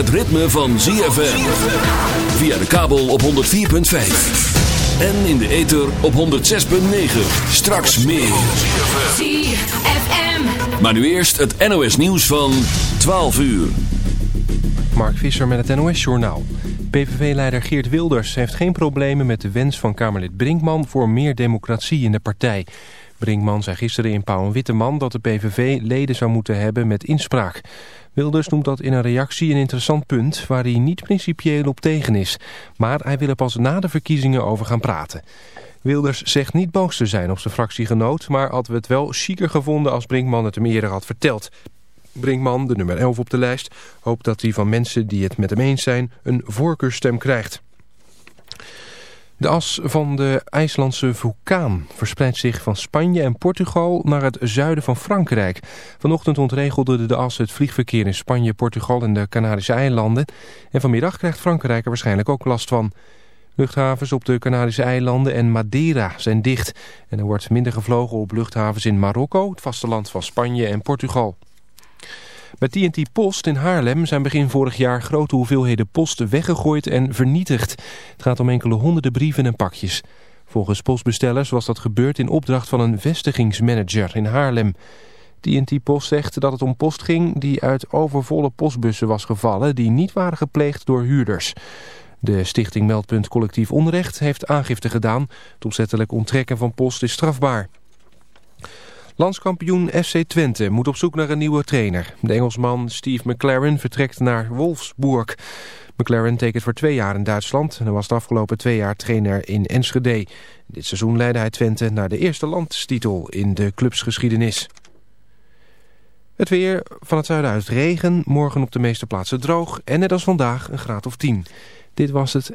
het ritme van ZFM. Via de kabel op 104.5. En in de ether op 106.9. Straks meer. ZFM. Maar nu eerst het NOS nieuws van 12 uur. Mark Visser met het NOS-journaal. PVV-leider Geert Wilders heeft geen problemen met de wens van Kamerlid Brinkman voor meer democratie in de partij. Brinkman zei gisteren in Pauw en Witteman dat de PVV leden zou moeten hebben met inspraak. Wilders noemt dat in een reactie een interessant punt waar hij niet principieel op tegen is. Maar hij wil er pas na de verkiezingen over gaan praten. Wilders zegt niet boos te zijn op zijn fractiegenoot, maar had we het wel chiquer gevonden als Brinkman het hem eerder had verteld. Brinkman, de nummer 11 op de lijst, hoopt dat hij van mensen die het met hem eens zijn een voorkeurstem krijgt. De as van de IJslandse vulkaan verspreidt zich van Spanje en Portugal naar het zuiden van Frankrijk. Vanochtend ontregelde de as het vliegverkeer in Spanje, Portugal en de Canarische eilanden. En vanmiddag krijgt Frankrijk er waarschijnlijk ook last van. Luchthavens op de Canarische eilanden en Madeira zijn dicht. En er wordt minder gevlogen op luchthavens in Marokko, het vasteland van Spanje en Portugal. Bij TNT Post in Haarlem zijn begin vorig jaar grote hoeveelheden post weggegooid en vernietigd. Het gaat om enkele honderden brieven en pakjes. Volgens postbestellers was dat gebeurd in opdracht van een vestigingsmanager in Haarlem. TNT Post zegt dat het om post ging die uit overvolle postbussen was gevallen... die niet waren gepleegd door huurders. De stichting Meldpunt Collectief Onrecht heeft aangifte gedaan. Het opzettelijk onttrekken van post is strafbaar. Landskampioen FC Twente moet op zoek naar een nieuwe trainer. De Engelsman Steve McLaren vertrekt naar Wolfsburg. McLaren tekent voor twee jaar in Duitsland en was de afgelopen twee jaar trainer in Enschede. Dit seizoen leidde hij Twente naar de eerste landstitel in de clubsgeschiedenis. Het weer van het zuiden uit regen, morgen op de meeste plaatsen droog en net als vandaag een graad of 10. Dit was het.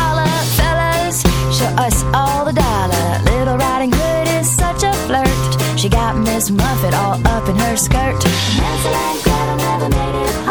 us all the dollar. Little Riding Hood is such a flirt. She got Miss Muffet all up in her skirt. Hansel and Gretel never made it home.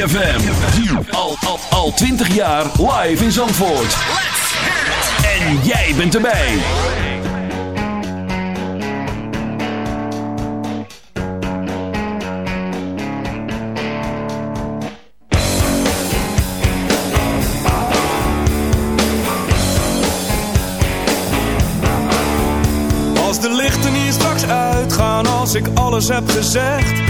ZFM. Al, al, al 20 jaar live in Zandvoort. En jij bent erbij. Als de lichten hier straks uitgaan, als ik alles heb gezegd,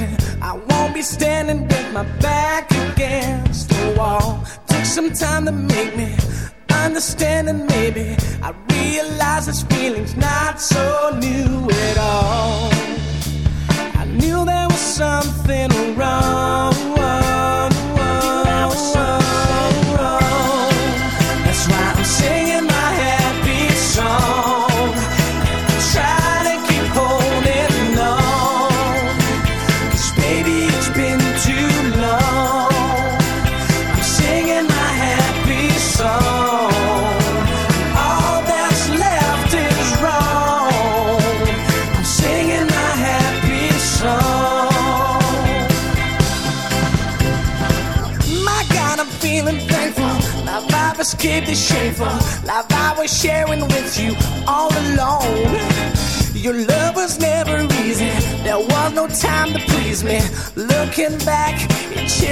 I won't be standing with my back. was sharing with you all alone. Your love was never easy. There was no time to please me. Looking back, it's.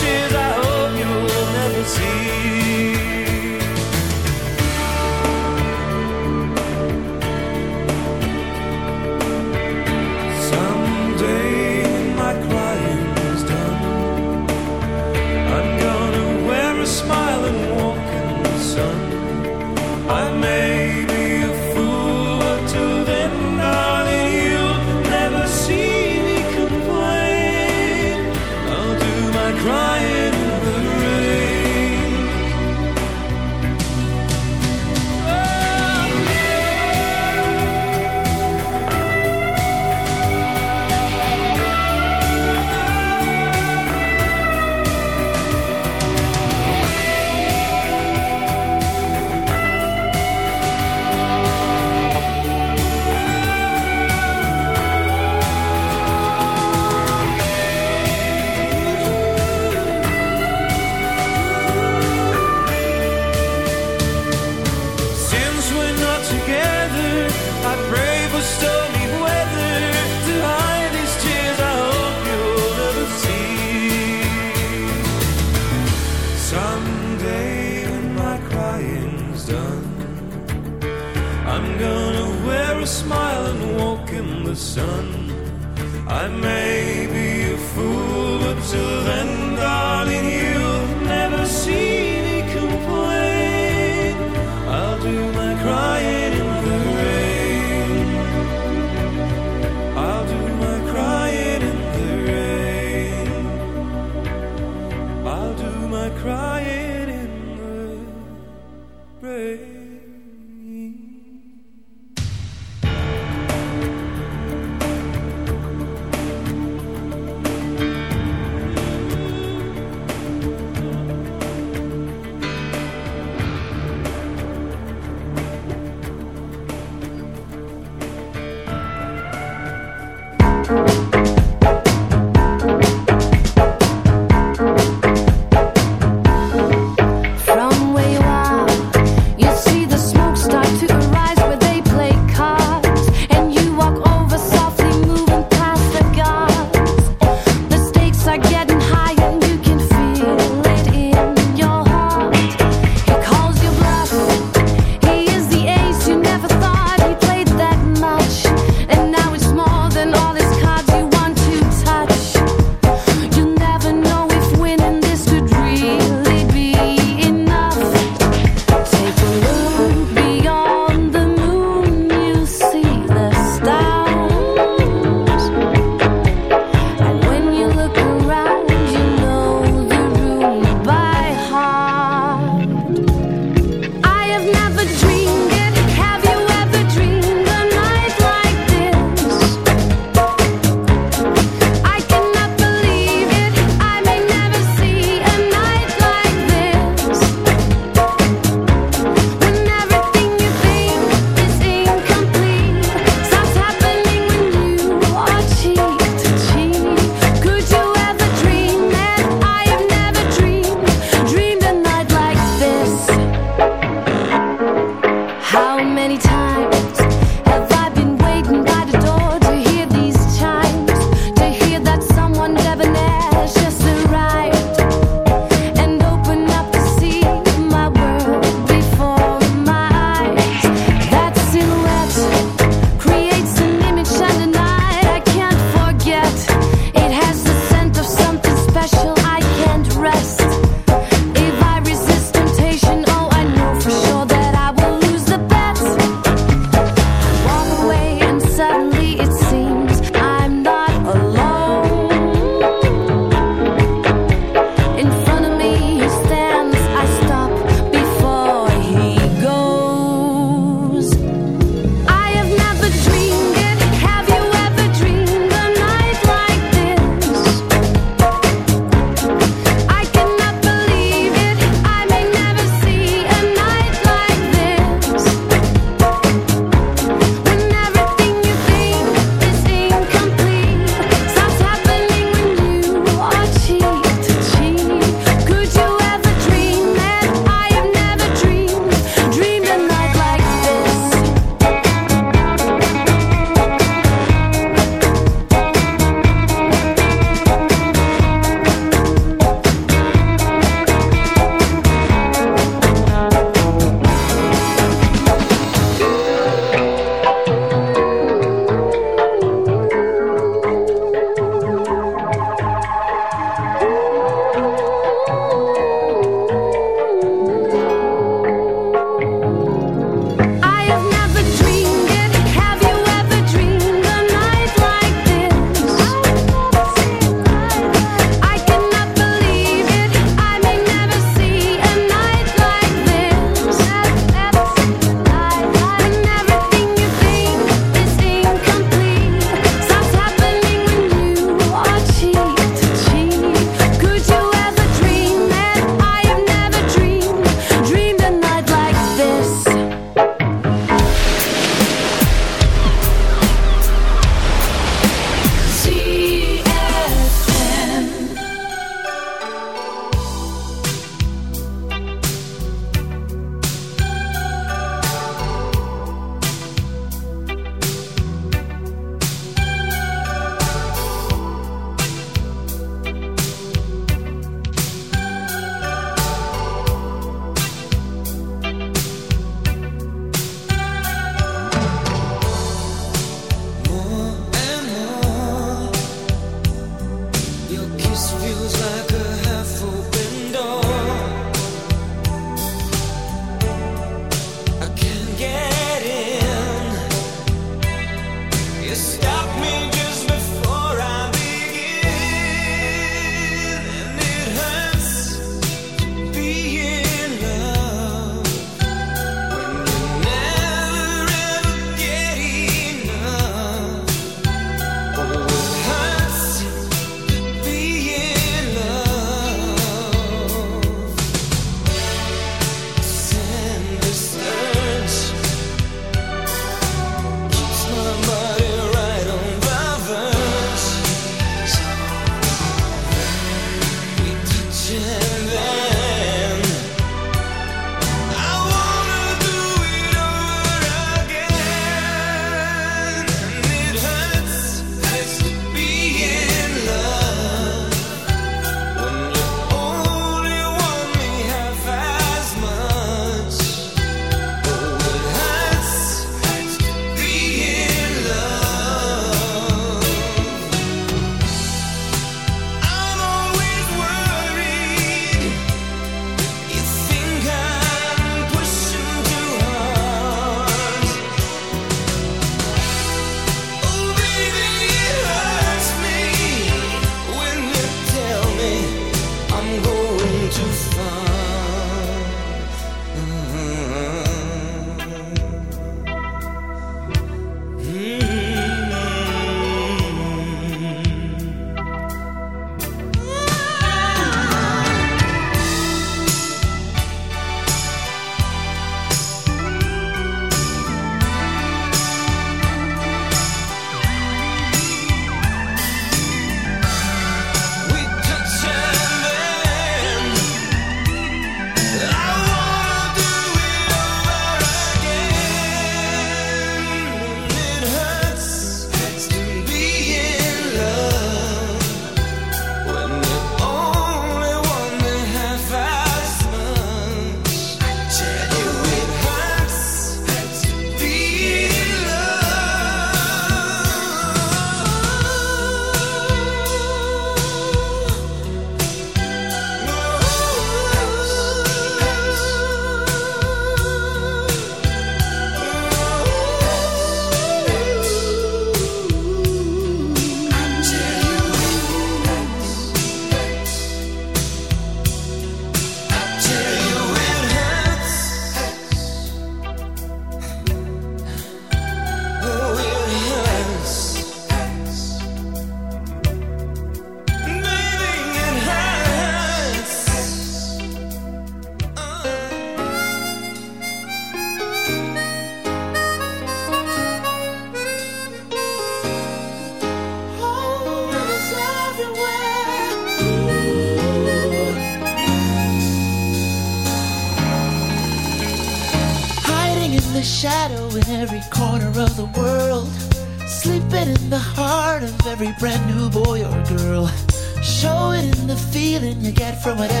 you get from whatever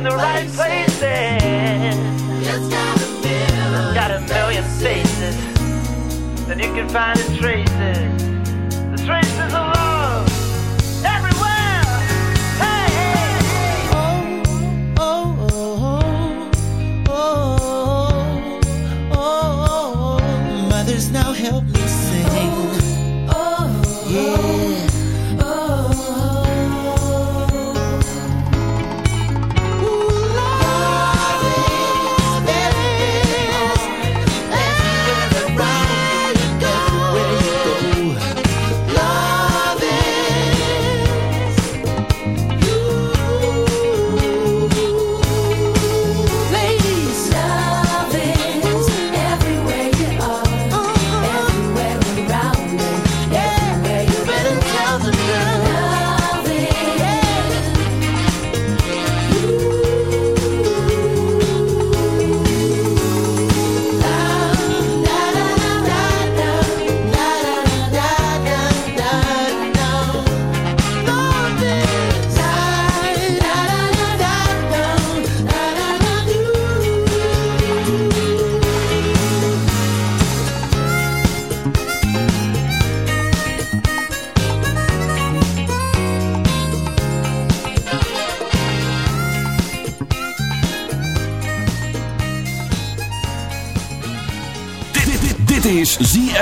in the right places, it's got a million faces, then you can find the traces,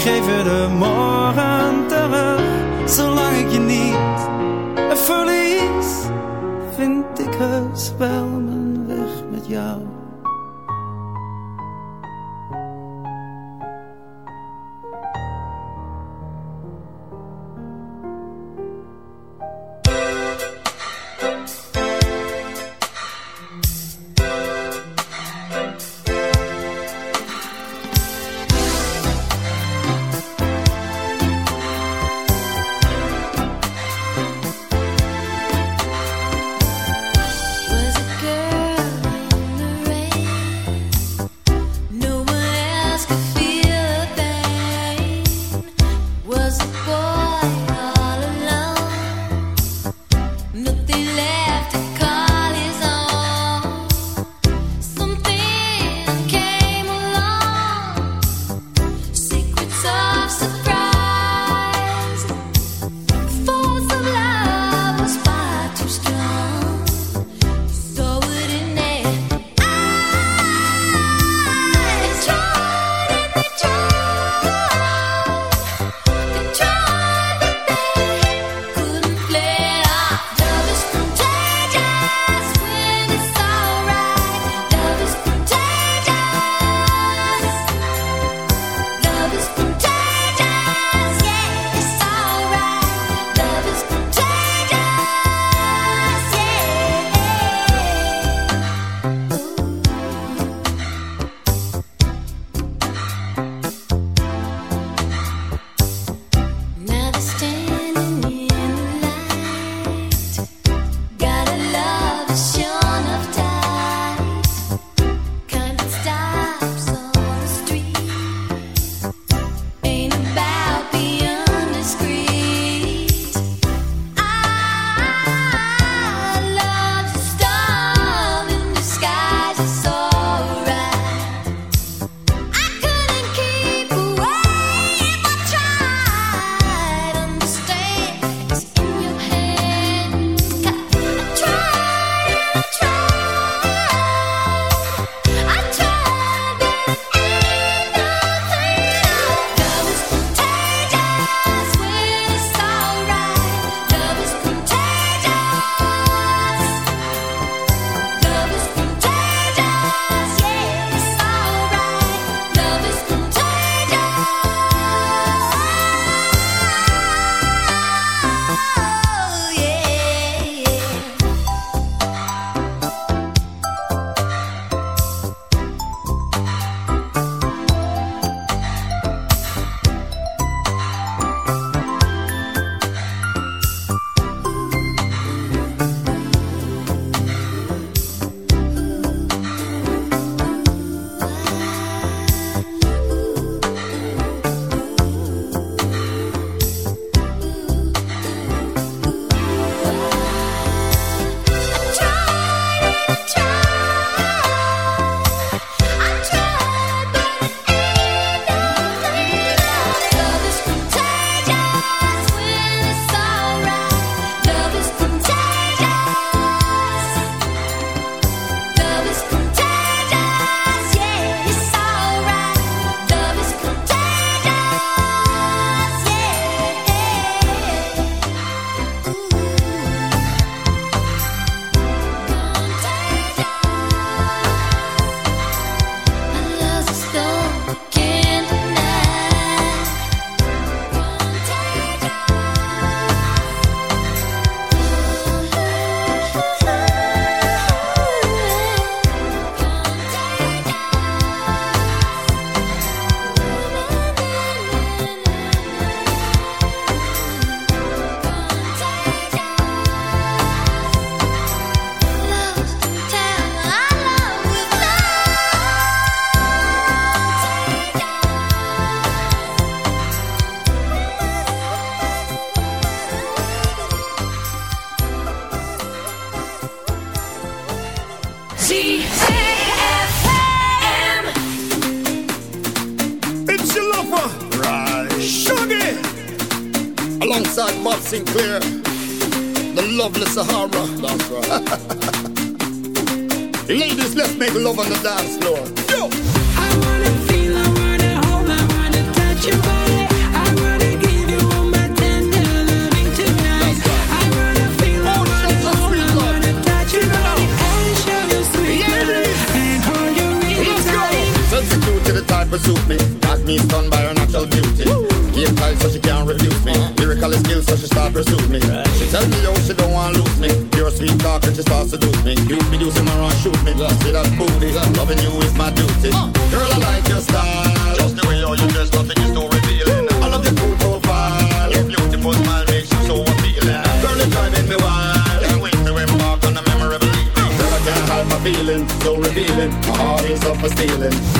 Geef je de morgen terug. Zolang ik je niet verlies, vind ik heus wel mijn weg met jou. Let's make love on the dance floor. Yo! I wanna feel, I wanna hold, I wanna touch your body. I wanna give you all my tender loving tonight. I wanna feel, I oh, wanna hold, I wanna touch your body and show you sweet love and hold you really tight. Sensitive to the type of suit me. Got me stunned by her natural beauty. Game tight so she can't refuse me. Uh-huh. Lyrical skills so she start pursue talk and she starts seduce me. You be using my run shoot me. See that booty. Loving you is my duty. Uh. Girl I like your style. Just the way you you dress, nothing is too revealing. I love your cool profile. Your beautiful smile makes you so appealing. Girl you're driving me wild. Can't wait to embark on a memorable evening. Girl I can't hide my feelings, so revealing. My heart is up for stealing.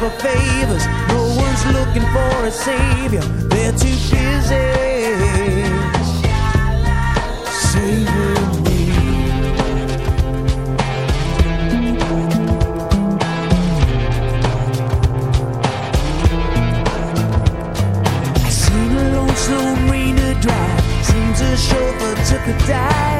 for favors. No one's looking for a savior. They're too busy saving me. I seen a lonesome marina drive. Seems a chauffeur took a dive.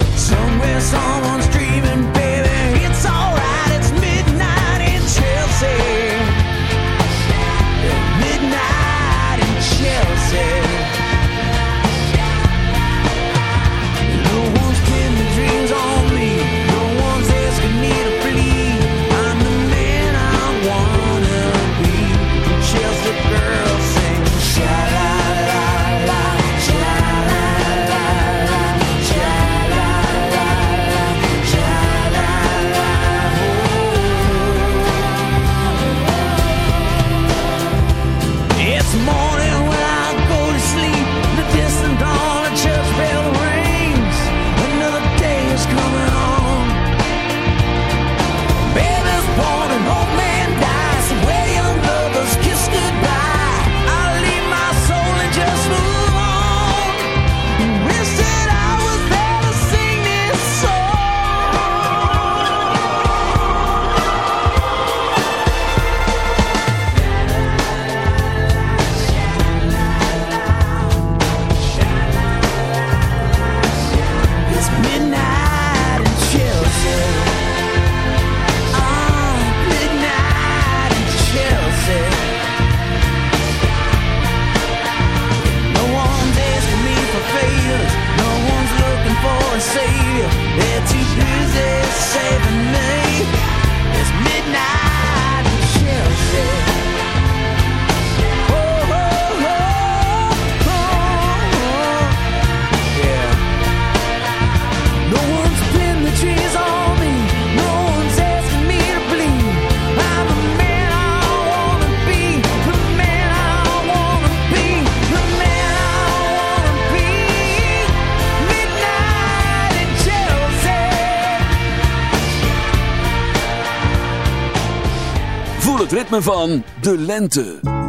ritme van de lente.